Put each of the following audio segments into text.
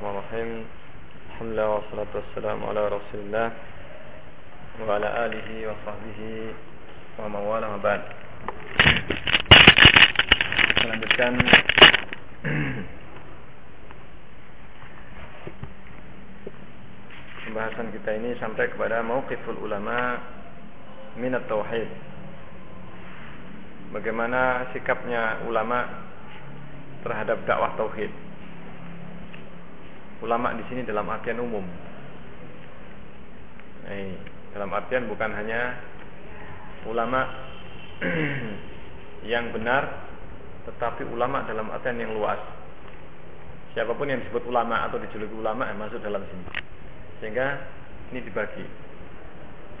Bismillahirrahmanirrahim. Alhamdulillah wassalatu wassalamu ala rasulillah Wa ala alihi wa sahbihi Wa mawala wa ba'd. Melanjutkan Pembahasan kita ini sampai kepada Mauqiful ulama Minat tauhid Bagaimana sikapnya ulama Terhadap dakwah tauhid ulama di sini dalam artian umum. Eh, dalam artian bukan hanya ulama yang benar, tetapi ulama dalam artian yang luas. Siapa pun yang disebut ulama atau dijuluki ulama yang masuk dalam sini. Sehingga ini dibagi.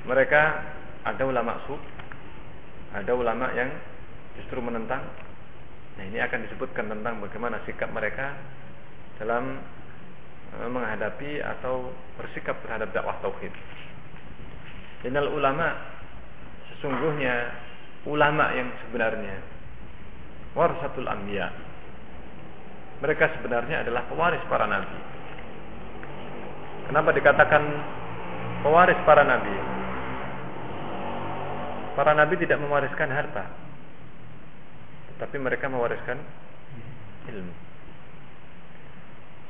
Mereka ada ulama sub, ada ulama yang justru menentang. Nah, ini akan disebutkan tentang bagaimana sikap mereka dalam menghadapi atau bersikap terhadap dakwah tauhid. Innal ulama sesungguhnya ulama yang sebenarnya warasatul anbiya. Mereka sebenarnya adalah pewaris para nabi. Kenapa dikatakan pewaris para nabi? Para nabi tidak mewariskan harta, tetapi mereka mewariskan ilmu.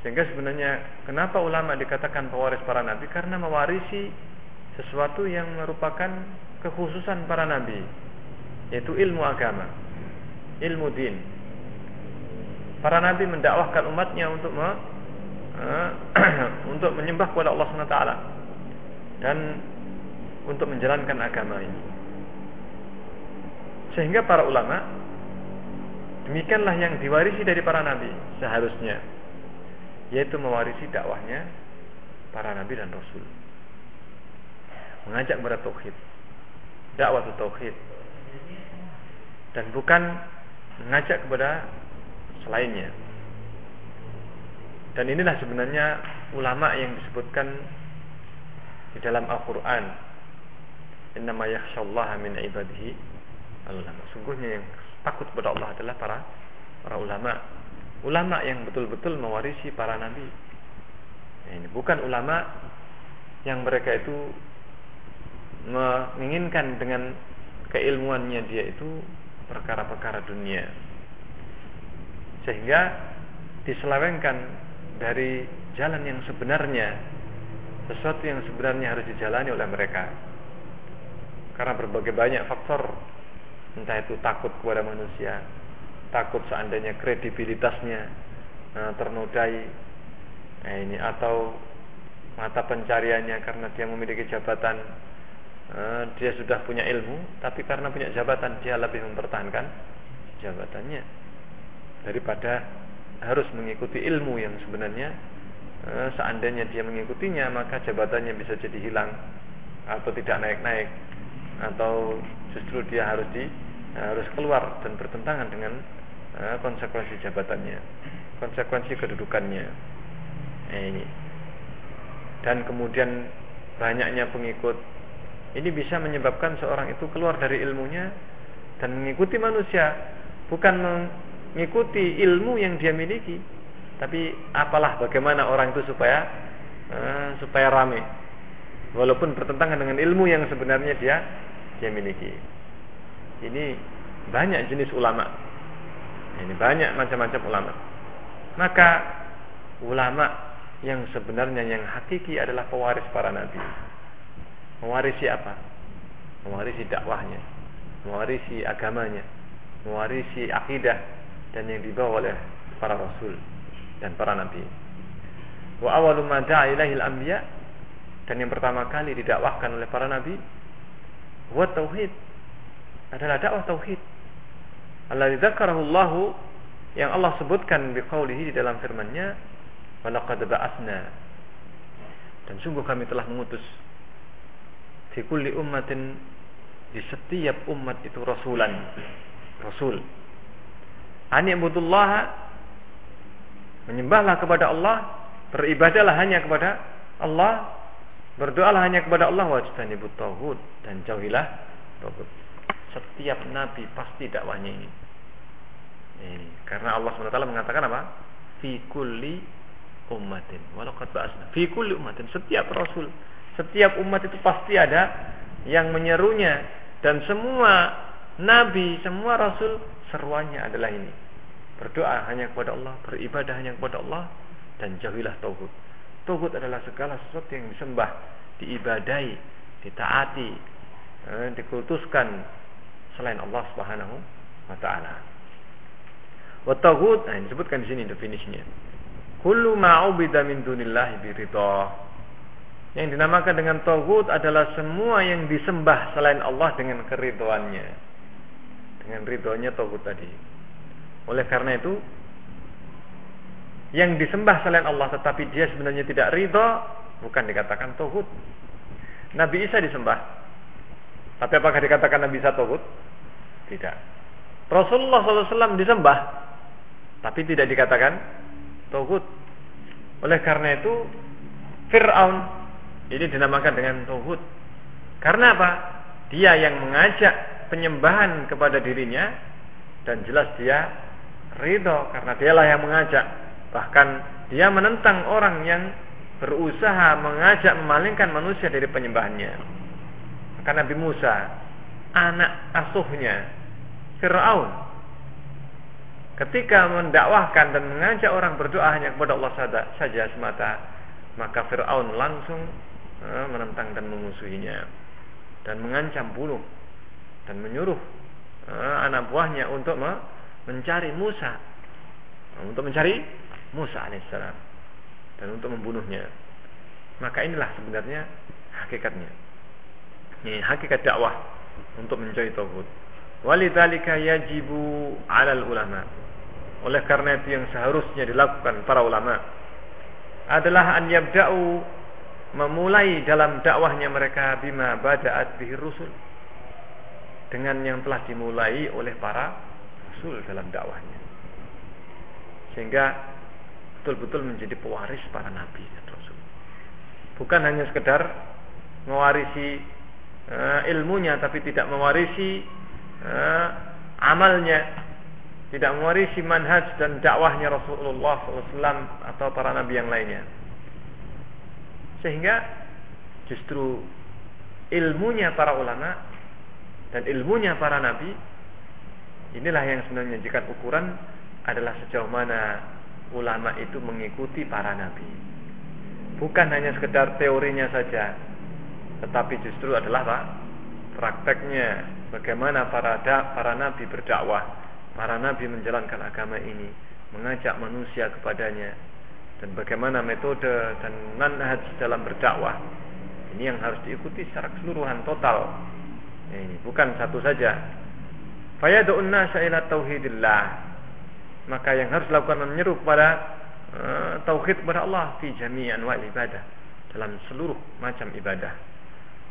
Sehingga sebenarnya kenapa ulama dikatakan pewaris para nabi? Karena mewarisi sesuatu yang merupakan kekhususan para nabi, yaitu ilmu agama, ilmu din. Para nabi mendakwahkan umatnya untuk me, uh, untuk menyembah kepada Allah SWT dan untuk menjalankan agama ini. Sehingga para ulama demikianlah yang diwarisi dari para nabi seharusnya yaitu mewarisi dakwahnya para nabi dan rasul. Mengajak kepada tauhid. Dakwah tauhid. Dan bukan mengajak kepada selainnya. Dan inilah sebenarnya ulama yang disebutkan di dalam Al-Qur'an. Innama yakhsyallaha min ibadihi al-ulama. Sungguhnya yang takut kepada Allah adalah para para ulama ulama yang betul-betul mewarisi para nabi. Nah, ini bukan ulama yang mereka itu menginginkan dengan keilmuannya dia itu perkara-perkara dunia. Sehingga diselewengkan dari jalan yang sebenarnya sesuatu yang sebenarnya harus dijalani oleh mereka. Karena berbagai banyak faktor entah itu takut kepada manusia, takut seandainya kredibilitasnya uh, ternodai nah ini atau mata pencariannya karena dia memiliki jabatan uh, dia sudah punya ilmu tapi karena punya jabatan dia lebih mempertahankan jabatannya daripada harus mengikuti ilmu yang sebenarnya uh, seandainya dia mengikutinya maka jabatannya bisa jadi hilang atau tidak naik-naik atau justru dia harus di harus keluar dan bertentangan dengan Konsekuensi jabatannya, konsekuensi kedudukannya. Nah, ini. Dan kemudian banyaknya pengikut. Ini bisa menyebabkan seorang itu keluar dari ilmunya dan mengikuti manusia, bukan mengikuti ilmu yang dia miliki, tapi apalah bagaimana orang itu supaya uh, supaya rame, walaupun bertentangan dengan ilmu yang sebenarnya dia dia miliki. Ini banyak jenis ulama ini banyak macam-macam ulama. Maka ulama yang sebenarnya yang hakiki adalah pewaris para nabi. Mewarisi apa? Mewarisi dakwahnya, mewarisi agamanya, mewarisi akidah dan yang dibawa oleh para rasul dan para nabi. Wa awalu ma anbiya dan yang pertama kali didakwahkan oleh para nabi wa tauhid adalah dakwah tauhid Allah yang Allah sebutkan biqaulihi di dalam firman-Nya walaqad ba'atsna. Dan sungguh kami telah mengutus di kulli ummatin di setiap umat itu rasulan rasul. Ibudullah menyembahlah kepada Allah beribadahlah hanya kepada Allah berdoalah hanya kepada Allah wajtanibut tauhid dan jauhilah tauhid setiap nabi pasti dakwahnya ini. ini. Karena Allah SWT mengatakan apa? Fi kulli ummatin walaqad ba'asna fi kulli ummatin setiap rasul setiap umat itu pasti ada yang menyerunya dan semua nabi semua rasul seruannya adalah ini berdoa hanya kepada Allah beribadah hanya kepada Allah dan jauhilah tauhid tauhid adalah segala sesuatu yang disembah diibadai ditaati eh, dikultuskan selain Allah Subhanahu wa taala. Wa taghut, nah disebutkan di sini definisinya. Kullu ma'ubida min dunillahi biridha. Yang dinamakan dengan taghut adalah semua yang disembah selain Allah dengan keridhoannya. Dengan ridhonya taghut tadi. Oleh karena itu yang disembah selain Allah tetapi dia sebenarnya tidak ridho bukan dikatakan taghut. Nabi Isa disembah. Tapi apakah dikatakan Nabi Isa taghut? Tidak. Rasulullah SAW disembah, tapi tidak dikatakan tohut. Oleh karena itu, Fir'aun ini dinamakan dengan tohut. Karena apa? Dia yang mengajak penyembahan kepada dirinya dan jelas dia ridho karena dialah yang mengajak. Bahkan dia menentang orang yang berusaha mengajak memalingkan manusia dari penyembahannya. Maka Nabi Musa, anak asuhnya Fir'aun. Ketika mendakwahkan dan mengajak orang berdoa hanya kepada Allah saja semata maka Fir'aun langsung eh, menentang dan memusuhinya. Dan mengancam bunuh. Dan menyuruh eh, anak buahnya untuk mencari Musa. Untuk mencari Musa alaihissalam dan untuk membunuhnya. Maka inilah sebenarnya hakikatnya. Ini hakikat dakwah untuk mencari tauhid Walidzalika yajibu 'alal ulama. Oleh karena itu yang seharusnya dilakukan para ulama adalah an yabda'u memulai dalam dakwahnya mereka bima bada'at bihi rusul. Dengan yang telah dimulai oleh para rasul dalam dakwahnya. Sehingga betul-betul menjadi pewaris para nabi dan rasul. Bukan hanya sekedar mewarisi uh, ilmunya tapi tidak mewarisi uh, amalnya tidak mewarisi manhaj dan dakwahnya Rasulullah SAW atau para nabi yang lainnya. Sehingga justru ilmunya para ulama dan ilmunya para nabi inilah yang sebenarnya menjadikan ukuran adalah sejauh mana ulama itu mengikuti para nabi. Bukan hanya sekedar teorinya saja tetapi justru adalah Pak, prakteknya bagaimana para da, para nabi berdakwah, para nabi menjalankan agama ini, mengajak manusia kepadanya dan bagaimana metode dan manhaj dalam berdakwah. Ini yang harus diikuti secara keseluruhan total. Ini bukan satu saja. Fayad'un nasa ila tauhidillah. Maka yang harus dilakukan menyeru kepada uh, tauhid kepada Allah fi jami'an wa ibadah dalam seluruh macam ibadah.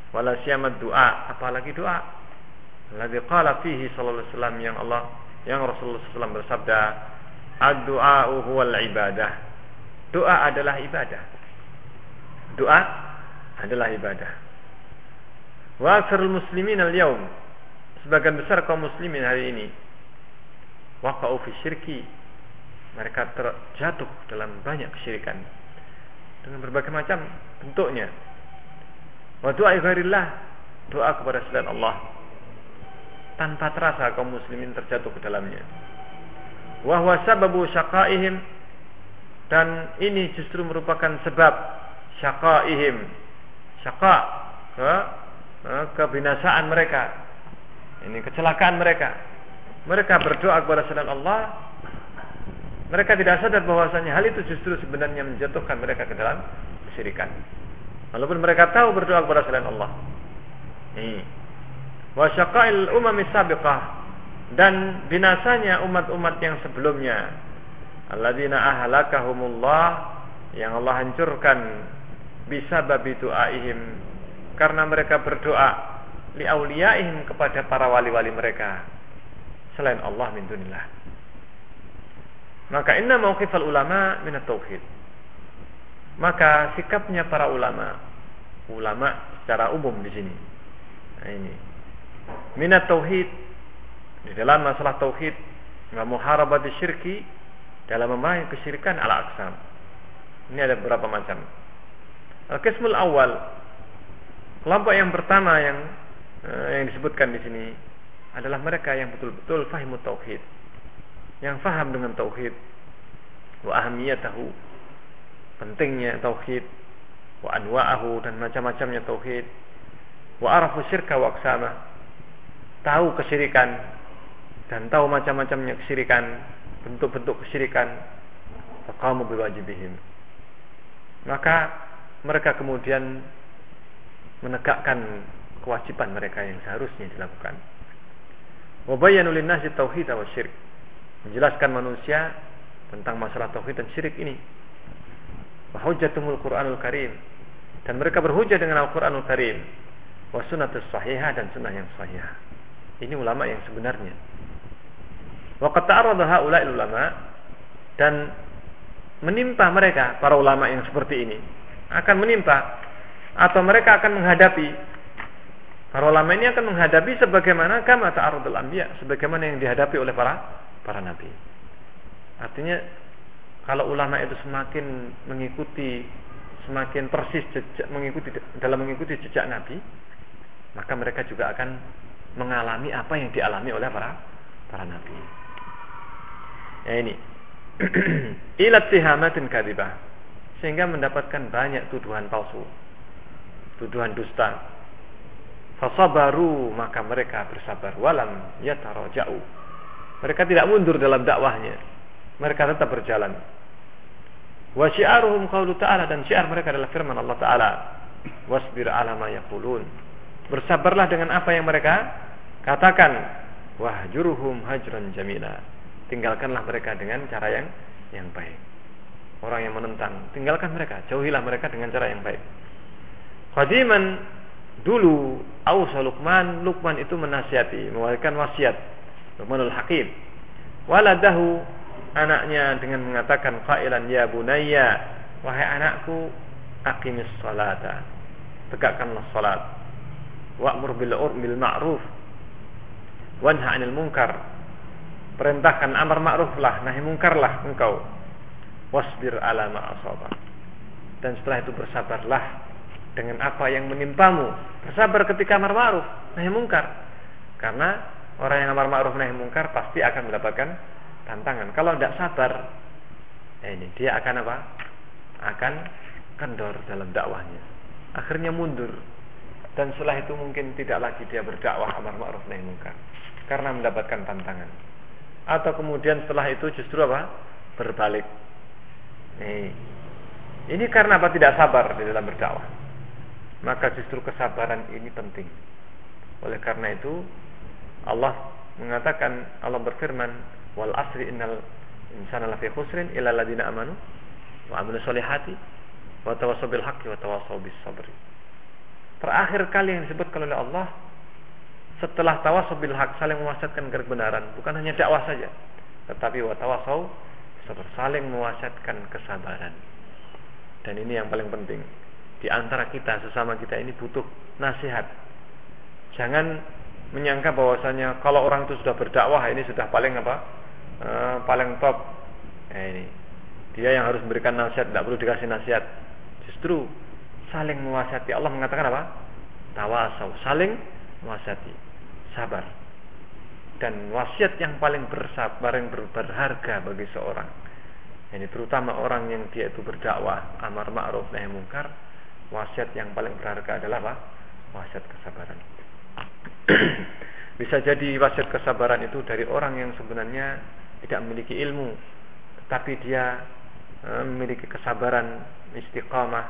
Wala siyamat doa, apalagi doa Alladzi qala fihi sallallahu alaihi wasallam yang Allah yang Rasulullah SAW bersabda, "Ad-du'a huwal ibadah." Doa adalah ibadah. Doa adalah ibadah. Wa aksarul muslimin al-yaum sebagian besar kaum muslimin hari ini waqa'u fi syirki mereka terjatuh dalam banyak kesyirikan dengan berbagai macam bentuknya. Wa doa ghairillah doa kepada selain Allah tanpa terasa kaum muslimin terjatuh ke dalamnya. Wahwa sababu syaqaihim dan ini justru merupakan sebab syaqaihim. Syaqa ke kebinasaan mereka. Ini kecelakaan mereka. Mereka berdoa kepada selain Allah. Mereka tidak sadar bahwasanya hal itu justru sebenarnya menjatuhkan mereka ke dalam kesyirikan. Walaupun mereka tahu berdoa kepada selain Allah. Ini wa syaqail umami sabiqah dan binasanya umat-umat yang sebelumnya. Alladzina ahlakahumullah yang Allah hancurkan bisa babi doaihim karena mereka berdoa li auliyaihim kepada para wali-wali mereka selain Allah min dunillah. Maka inna mauqifal ulama min tauhid. Maka sikapnya para ulama ulama secara umum di sini. Nah, ini minat tauhid. Di dalam masalah tauhid wa muharabat syirki dalam memerangi kesyirikan ala aksam Ini ada beberapa macam. Al-qismul awal kelompok yang pertama yang eh, yang disebutkan di sini adalah mereka yang betul-betul fahimu tauhid. Yang faham dengan tauhid. Wa ahamiyatahu pentingnya tauhid. Wa anwa'ahu dan macam-macamnya tauhid. Wa arafu syirka wa aksama tahu kesyirikan dan tahu macam-macamnya kesyirikan bentuk-bentuk kesyirikan faqamu biwajibihim maka mereka kemudian menegakkan kewajiban mereka yang seharusnya dilakukan. Wabayanu linnasi tauhid wa syirik. Menjelaskan manusia tentang masalah tauhid dan syirik ini. Wahujjatumul Qur'anul Karim. Dan mereka berhujah dengan Al-Qur'anul Karim. Wa sunnatus sahihah dan sunnah yang sahihah. Ini ulama yang sebenarnya. Wa qad ulama dan menimpa mereka para ulama yang seperti ini akan menimpa atau mereka akan menghadapi para ulama ini akan menghadapi sebagaimana kama ta'arudul anbiya sebagaimana yang dihadapi oleh para para nabi artinya kalau ulama itu semakin mengikuti semakin persis jejak, mengikuti dalam mengikuti jejak nabi maka mereka juga akan mengalami apa yang dialami oleh para para nabi. Ya ini. Ilat tihamatin kadibah sehingga mendapatkan banyak tuduhan palsu. Tuduhan dusta. Fasabaru maka mereka bersabar. Walam yataraja'u. Mereka tidak mundur dalam dakwahnya. Mereka tetap berjalan. Wa syiaruhum ta'ala. Dan syiar mereka adalah firman Allah taala. Wasbir ala ma yaqulun bersabarlah dengan apa yang mereka katakan wahjuruhum hajran jamila tinggalkanlah mereka dengan cara yang yang baik. Orang yang menentang, tinggalkan mereka, jauhilah mereka dengan cara yang baik. Khadiman dulu Ausa Luqman, Luqman itu menasihati, mewalikan wasiat. Luqmanul Hakim. Waladahu anaknya dengan mengatakan qailan ya bunayya, wahai anakku, aqimis salata. Tegakkanlah salat. Wa'mur bil bil ma'ruf. Wanha 'anil munkar. Perintahkan amar ma'ruflah nahi mungkarlah engkau. Wasbir ala ma'asaba dan setelah itu bersabarlah dengan apa yang menimpamu. Bersabar ketika amar ma'ruf nahi mungkar. Karena orang yang amar ma'ruf nahi mungkar pasti akan mendapatkan tantangan. Kalau tidak sabar eh ini dia akan apa? Akan kendor dalam dakwahnya. Akhirnya mundur dan setelah itu mungkin tidak lagi dia berdakwah amar ma'ruf nahi mungkar karena mendapatkan tantangan atau kemudian setelah itu justru apa? Berbalik. Nih. Ini karena apa? Tidak sabar di dalam berdakwah. Maka justru kesabaran ini penting. Oleh karena itu Allah mengatakan Allah berfirman wal asri innal insana lafi khusrin illa alladziina amanu wa amilu solihati wa tawassaw bil haqqi wa tawassaw bis sabri. Terakhir kali yang disebutkan oleh Allah setelah tawasau bil hak saling mewasiatkan kebenaran. Bukan hanya dakwah saja tetapi wa tawasau saling mewasiatkan kesabaran. Dan ini yang paling penting. Di antara kita sesama kita ini butuh nasihat. Jangan menyangka bahwasanya kalau orang itu sudah berdakwah ini sudah paling apa? E, paling top. Eh, ini. Dia yang harus memberikan nasihat tidak perlu dikasih nasihat. Justru saling mewasiati Allah mengatakan apa? Tawasau saling mewasiati sabar. Dan wasiat yang paling bersabar yang ber, berharga bagi seorang. Ini terutama orang yang dia itu berdakwah amar ma'ruf nahi mungkar wasiat yang paling berharga adalah apa? Wasiat kesabaran. Bisa jadi wasiat kesabaran itu dari orang yang sebenarnya tidak memiliki ilmu tapi dia e, memiliki kesabaran istiqamah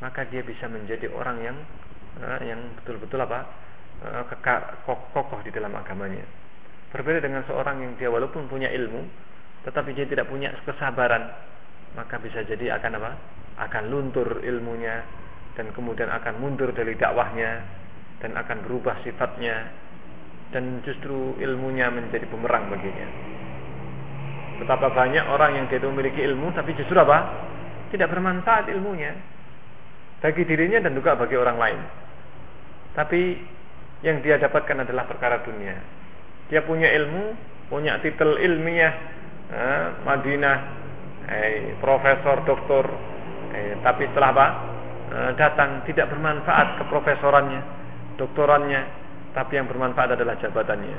maka dia bisa menjadi orang yang e, yang betul-betul apa Eh, kokoh di dalam agamanya. Berbeda dengan seorang yang dia walaupun punya ilmu, tetapi dia tidak punya kesabaran, maka bisa jadi akan apa? Akan luntur ilmunya dan kemudian akan mundur dari dakwahnya dan akan berubah sifatnya dan justru ilmunya menjadi bumerang baginya. Betapa banyak orang yang dia itu memiliki ilmu tapi justru apa? Tidak bermanfaat ilmunya bagi dirinya dan juga bagi orang lain. Tapi yang dia dapatkan adalah perkara dunia. Dia punya ilmu, punya titel ilmiah, eh, Madinah, eh, profesor, doktor, Eh, tapi setelah apa? Eh, datang tidak bermanfaat ke profesorannya, doktorannya, tapi yang bermanfaat adalah jabatannya.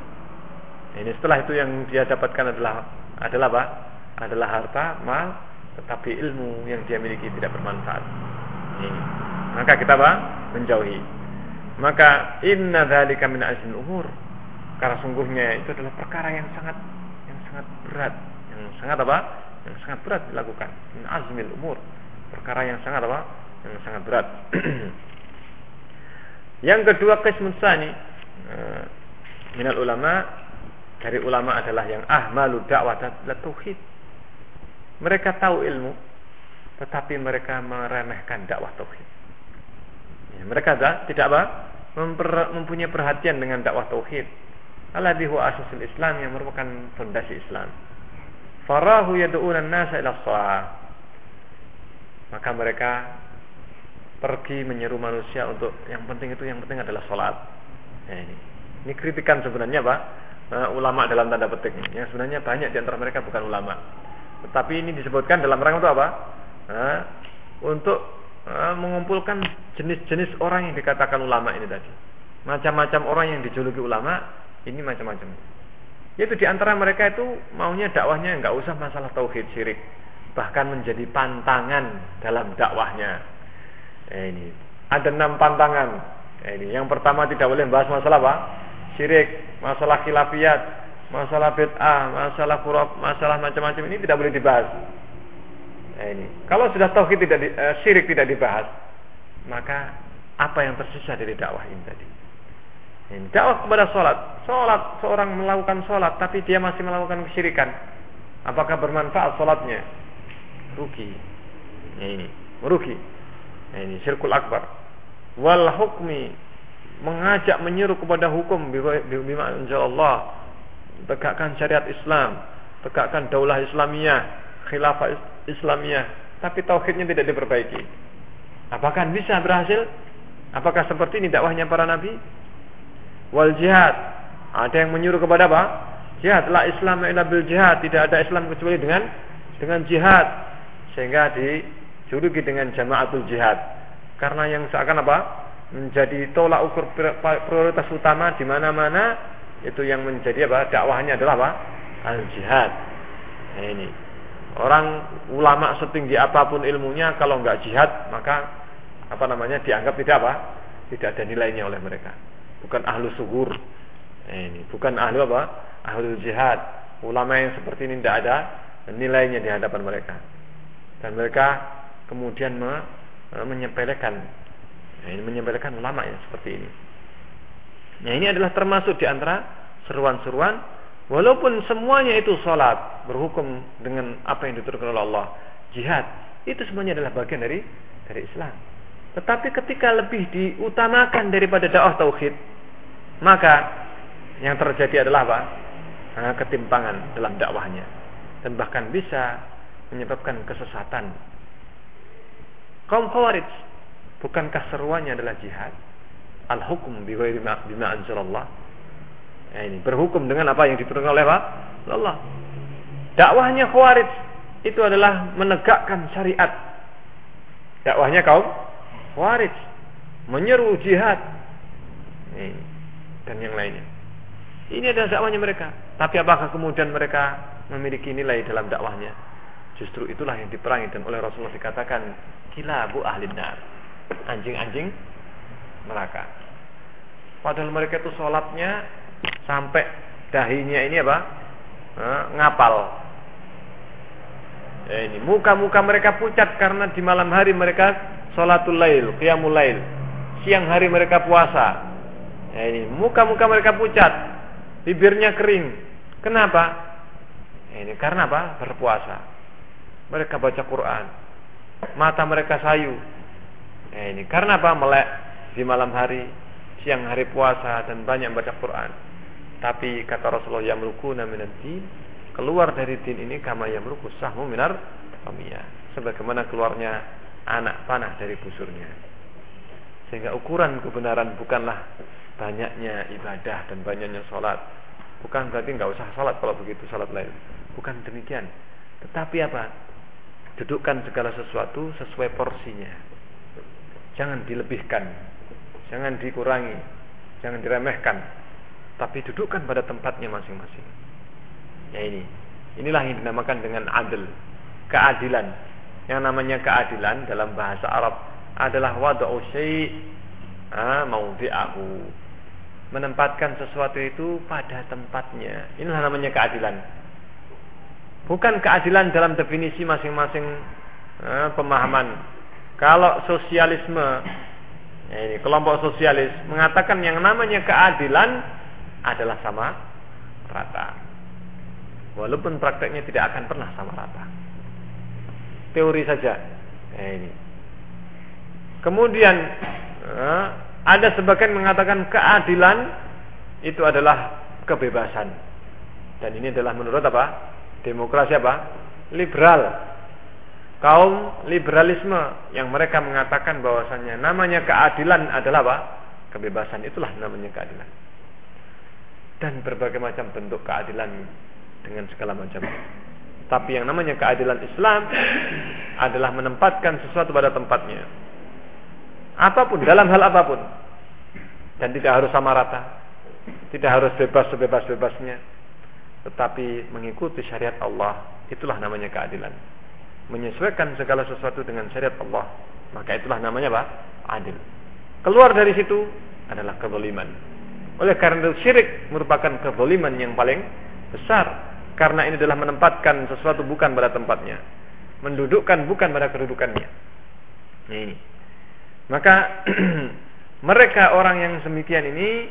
Ini setelah itu yang dia dapatkan adalah adalah apa? Adalah harta, mal, tetapi ilmu yang dia miliki tidak bermanfaat. Maka kita apa? Menjauhi. Maka inna dzalika min azmil umur. Karena sungguhnya itu adalah perkara yang sangat yang sangat berat, yang sangat apa? Yang sangat berat dilakukan. Min azmil umur. Perkara yang sangat apa? Yang sangat berat. yang kedua qismun tsani eh, minal ulama dari ulama adalah yang ahmalu dakwah tauhid. Mereka tahu ilmu, tetapi mereka meremehkan dakwah tauhid. Ya, mereka tidak apa? Memper, mempunyai perhatian dengan dakwah tauhid. Alladhi huwa asasul Islam yang merupakan fondasi Islam. Farahu yad'una an-nasa ila Maka mereka pergi menyeru manusia untuk yang penting itu yang penting adalah salat. Ya, ini. Ini kritikan sebenarnya Pak uh, ulama dalam tanda petik yang sebenarnya banyak di antara mereka bukan ulama tetapi ini disebutkan dalam rangka untuk apa untuk uh, mengumpulkan jenis-jenis orang yang dikatakan ulama ini tadi. Macam-macam orang yang dijuluki ulama ini macam-macam. Yaitu di antara mereka itu maunya dakwahnya nggak usah masalah tauhid syirik. Bahkan menjadi pantangan dalam dakwahnya. Eh, ini. Ada enam pantangan. Eh, ini. Yang pertama tidak boleh bahas masalah apa? Syirik, masalah khilafiyat, masalah bid'ah, masalah furaq, masalah macam-macam ini tidak boleh dibahas. Nah, ini. Kalau sudah tauhid tidak di, uh, syirik tidak dibahas, maka apa yang tersisa dari dakwah ini tadi? Ini dakwah kepada sholat. Sholat, seorang melakukan sholat, tapi dia masih melakukan kesyirikan. Apakah bermanfaat sholatnya? Rugi. Nah, ini, merugi. Nah, ini syirkul akbar. Wal hukmi mengajak menyuruh kepada hukum bima Allah tegakkan syariat Islam tegakkan daulah Islamiyah khilafah Islamiyah. Tapi tauhidnya tidak diperbaiki. Apakah bisa berhasil? Apakah seperti ini dakwahnya para nabi? Wal jihad. Ada yang menyuruh kepada apa? Jihad la Islam illa bil jihad. Tidak ada Islam kecuali dengan dengan jihad. Sehingga dijuluki dengan jamaatul jihad. Karena yang seakan apa? Menjadi tolak ukur prioritas utama di mana-mana itu yang menjadi apa? Dakwahnya adalah apa? Al jihad. Nah, ini orang ulama setinggi apa pun ilmunya kalau nggak jihad maka apa namanya dianggap tidak apa? Tidak ada nilainya oleh mereka. Bukan ahlu sugur nah, ini bukan ahlu apa? Ahlu jihad. Ulama yang seperti ini tidak ada nilainya di hadapan mereka. Dan mereka kemudian me, menyepelekan. Nah, ini menyampaikan ulama ya seperti ini. Nah, ini adalah termasuk di antara seruan-seruan walaupun semuanya itu salat berhukum dengan apa yang diturunkan oleh Allah, jihad, itu semuanya adalah bagian dari dari Islam. Tetapi ketika lebih diutamakan daripada dakwah tauhid, maka yang terjadi adalah apa? Nah, ketimpangan dalam dakwahnya dan bahkan bisa menyebabkan kesesatan. Kaum Khawarij Bukankah seruannya adalah jihad? Al-hukum bima anzalallah. Ya ini berhukum dengan apa yang diturunkan oleh Allah. Dakwahnya Khawarij itu adalah menegakkan syariat. Dakwahnya kaum Khawarij menyeru jihad. Ini, dan yang lainnya. Ini adalah dakwahnya mereka. Tapi apakah kemudian mereka memiliki nilai dalam dakwahnya? Justru itulah yang diperangi dan oleh Rasulullah dikatakan kilabu ahli nar anjing-anjing neraka. Padahal mereka itu sholatnya sampai dahinya ini apa? Eh, ngapal. Ya ini muka-muka mereka pucat karena di malam hari mereka sholatul lail, qiyamul lail. Siang hari mereka puasa. Ya ini muka-muka mereka pucat, bibirnya kering. Kenapa? Ya ini karena apa? Berpuasa. Mereka baca Quran. Mata mereka sayu, Nah, ini karena apa? Melek di malam hari, siang hari puasa dan banyak baca Quran. Tapi kata Rasulullah yang minad din, keluar dari din ini kama yamruku sahmu minar kamiyah. Sebagaimana keluarnya anak panah dari busurnya. Sehingga ukuran kebenaran bukanlah banyaknya ibadah dan banyaknya sholat. Bukan berarti nggak usah sholat kalau begitu sholat lain. Bukan demikian. Tetapi apa? Dudukkan segala sesuatu sesuai porsinya. Jangan dilebihkan, jangan dikurangi, jangan diremehkan, tapi dudukkan pada tempatnya masing-masing. Ya ini, inilah yang dinamakan dengan adil, keadilan. Yang namanya keadilan dalam bahasa Arab adalah wada'u syai' maudi'ahu. Menempatkan sesuatu itu pada tempatnya. Inilah namanya keadilan. Bukan keadilan dalam definisi masing-masing eh, pemahaman. Kalau sosialisme, ya ini kelompok sosialis mengatakan yang namanya keadilan adalah sama rata. Walaupun prakteknya tidak akan pernah sama rata. Teori saja. Ya ini. Kemudian eh, ada sebagian mengatakan keadilan itu adalah kebebasan. Dan ini adalah menurut apa? Demokrasi apa? Liberal. Kaum liberalisme yang mereka mengatakan bahwasannya namanya keadilan adalah apa? Kebebasan itulah namanya keadilan. Dan berbagai macam bentuk keadilan dengan segala macam. Tapi yang namanya keadilan Islam adalah menempatkan sesuatu pada tempatnya. Apa pun dalam hal apa pun. Dan tidak harus sama rata. Tidak harus bebas sebebas-bebasnya tetapi mengikuti syariat Allah itulah namanya keadilan. Menyesuaikan segala sesuatu dengan syariat Allah maka itulah namanya apa? adil. Keluar dari situ adalah kezaliman oleh karena itu syirik merupakan kezaliman yang paling besar karena ini adalah menempatkan sesuatu bukan pada tempatnya mendudukkan bukan pada kedudukannya ini maka mereka orang yang semikian ini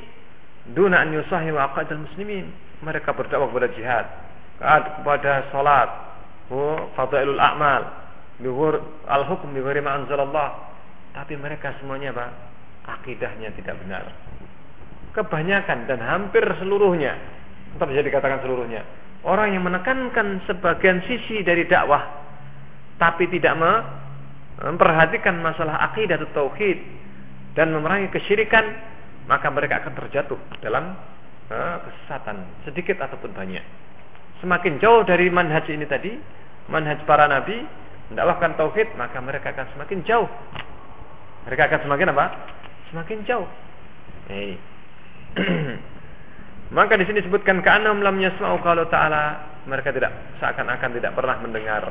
duna an yusahi wa muslimin. Mereka berdakwah kepada jihad, kepada salat, fadailul a'mal, bihur al-hukm bi ghairi. Tapi mereka semuanya apa? Akidahnya tidak benar. Kebanyakan dan hampir seluruhnya, tetap bisa dikatakan seluruhnya, orang yang menekankan sebagian sisi dari dakwah tapi tidak memperhatikan masalah akidah atau tauhid dan memerangi kesyirikan, maka mereka akan terjatuh dalam uh, kesesatan sedikit ataupun banyak. Semakin jauh dari manhaj ini tadi, manhaj para nabi mendakwahkan tauhid, maka mereka akan semakin jauh. Mereka akan semakin apa? Semakin jauh. Hey. maka di sini disebutkan ka'annahum lam yasma'u kalau ta'ala mereka tidak seakan-akan tidak pernah mendengar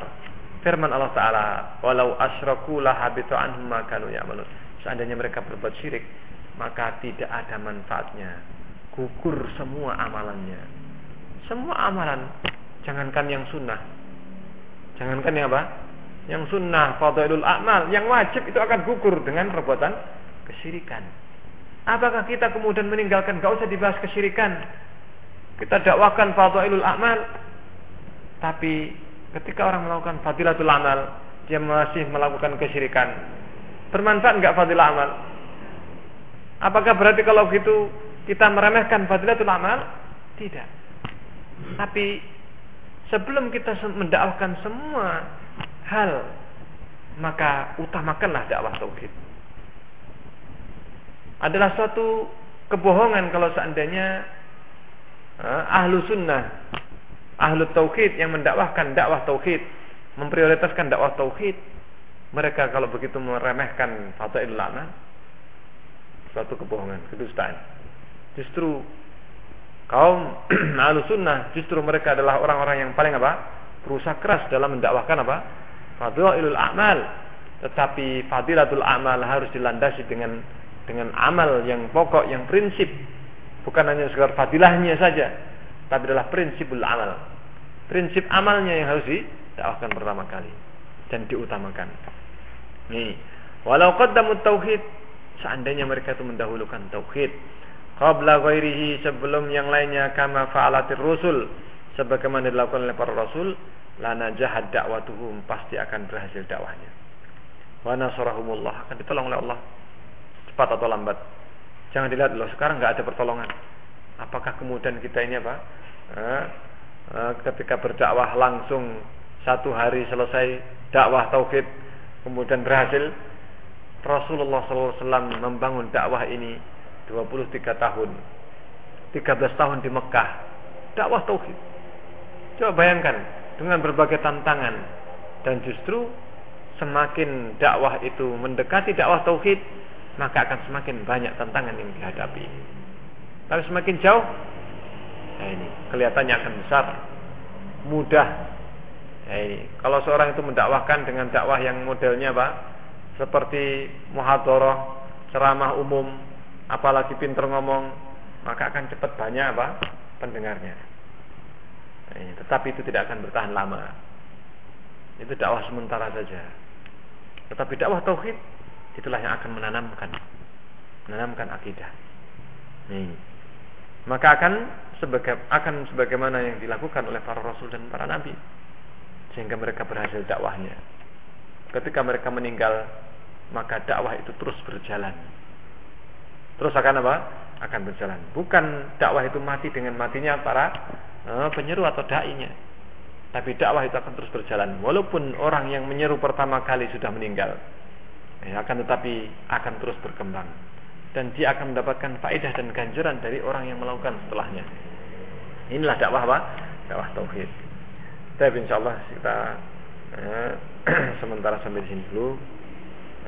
firman Allah Ta'ala walau asyraku lahabitu anhum ma kanu ya'malun. Seandainya mereka berbuat syirik maka tidak ada manfaatnya. Gugur semua amalannya. Semua amalan jangankan yang sunnah. Jangankan yang apa? Yang sunnah fadailul a'mal yang wajib itu akan gugur dengan perbuatan kesyirikan apakah kita kemudian meninggalkan gak usah dibahas kesyirikan kita dakwakan fadailul a'mal tapi Ketika orang melakukan fadilatul amal, dia masih melakukan kesyirikan. Bermanfaat enggak fadilah amal? Apakah berarti kalau begitu kita meremehkan fadilatul amal? Tidak. Tapi sebelum kita mendakwahkan semua hal, maka utamakanlah dakwah tauhid. Adalah suatu kebohongan kalau seandainya uh, ahlu sunnah ahlu tauhid yang mendakwahkan dakwah tauhid, memprioritaskan dakwah tauhid, mereka kalau begitu meremehkan fadail lana suatu kebohongan, kedustaan. Justru kaum ahlu sunnah justru mereka adalah orang-orang yang paling apa? berusaha keras dalam mendakwahkan apa? fadailul amal. Tetapi fadilatul amal harus dilandasi dengan dengan amal yang pokok, yang prinsip. Bukan hanya sekedar fadilahnya saja, tapi adalah prinsipul amal. Prinsip amalnya yang harus didakwahkan pertama kali dan diutamakan. Nih, walau qaddamu tauhid, seandainya mereka itu mendahulukan tauhid qabla ghairihi sebelum yang lainnya kama fa'alatir rusul sebagaimana dilakukan oleh para rasul lana jahad dakwatuhum pasti akan berhasil dakwahnya wa nasarahumullah akan ditolong oleh Allah cepat atau lambat? Jangan dilihat loh sekarang nggak ada pertolongan. Apakah kemudian kita ini apa? Eh, eh, ketika berdakwah langsung satu hari selesai dakwah tauhid kemudian berhasil Rasulullah SAW membangun dakwah ini 23 tahun. 13 tahun di Mekah. Dakwah tauhid. Coba bayangkan dengan berbagai tantangan Dan justru semakin dakwah itu mendekati dakwah tauhid, maka akan semakin banyak tantangan yang dihadapi. Tapi semakin jauh, nah ini kelihatannya akan besar, mudah. Nah ini, kalau seorang itu mendakwahkan dengan dakwah yang modelnya apa? Seperti muhadharah, ceramah umum, apalagi pinter ngomong, maka akan cepat banyak apa? pendengarnya. Nah, ini, tetapi itu tidak akan bertahan lama. Itu dakwah sementara saja. Tetapi dakwah tauhid itulah yang akan menanamkan menanamkan akidah. Nih. Maka akan sebagai akan sebagaimana yang dilakukan oleh para rasul dan para nabi sehingga mereka berhasil dakwahnya. Ketika mereka meninggal, maka dakwah itu terus berjalan. Terus akan apa? Akan berjalan. Bukan dakwah itu mati dengan matinya para uh, penyeru atau dai-nya. Tapi dakwah itu akan terus berjalan. Walaupun orang yang menyeru pertama kali sudah meninggal, ya, akan tetapi akan terus berkembang dan dia akan mendapatkan faedah dan ganjaran dari orang yang melakukan setelahnya. Inilah dakwah apa? Dakwah tauhid. Tapi insyaallah kita eh, sementara sampai di sini dulu.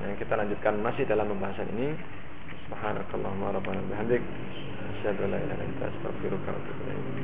Eh, kita lanjutkan masih dalam pembahasan ini. Subhanakallahumma rabbana bihamdik asyhadu an la ilaha illa anta astaghfiruka wa atubu.